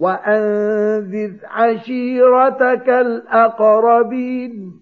وأنذر عشيرتك الأقربين.